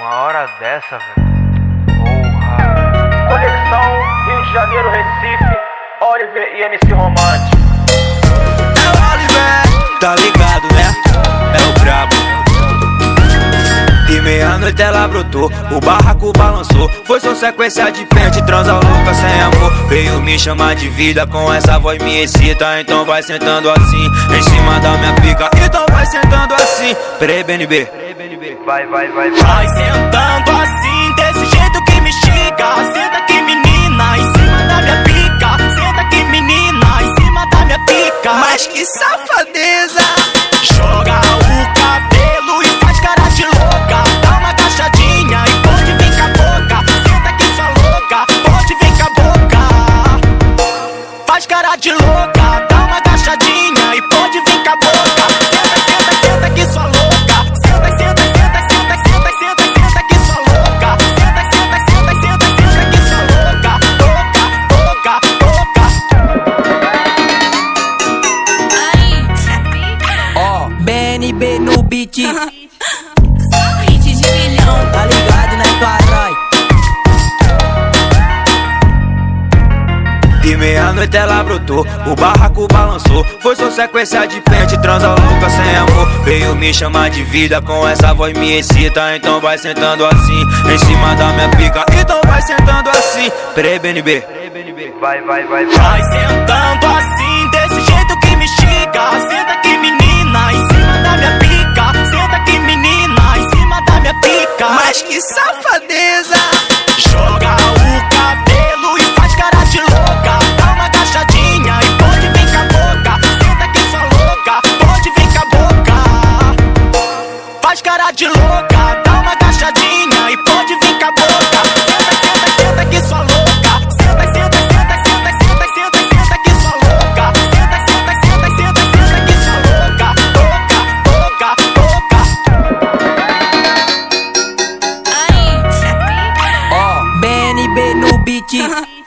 Uma hora dessa, velho. Porra. Conexão Rio de Janeiro, Recife, Oliver e MC Romante. E meia-noite ela brotou, o barraco balançou. Foi só sequência de pente, transa louca sem amor. Veio me chamar de vida, com essa voz me excita. Então vai sentando assim, em cima da minha pica. Então vai sentando assim, peraí, BNB. Vai, vai, vai, vai. Vai sentando assim, Faz cara de louca, dá uma agachadinha e pode vir com a boca. Senta, senta, senta aqui, sua louca. Senta, senta, senta, senta, senta, senta, senta aqui, sua louca. Senta, senta, senta, senta, senta aqui, sua louca. Louca, louca, louca. Ó, BNB no beat, E meia-noite ela brotou, o barraco balançou. Foi só sequência de pente, transa louca sem amor. Veio me chamar de vida, com essa voz me excita. Então vai sentando assim, em cima da minha pica. Então vai sentando assim, peraí, BNB. Vai, vai, vai, vai. Vai sentando assim, desse jeito que me estica. Senta aqui, menina, em cima da minha pica. Senta aqui, menina, em cima da minha pica. Mas que safadeza! cara de louca, dá uma agachadinha e pode vir com a boca. Senta, senta, senta que sua louca. Senta, senta, senta, senta, senta, senta, senta que sua louca. Senta, senta, senta, senta, senta que sua louca. Louca, louca, louca. Aí. Ó, BNB no beat.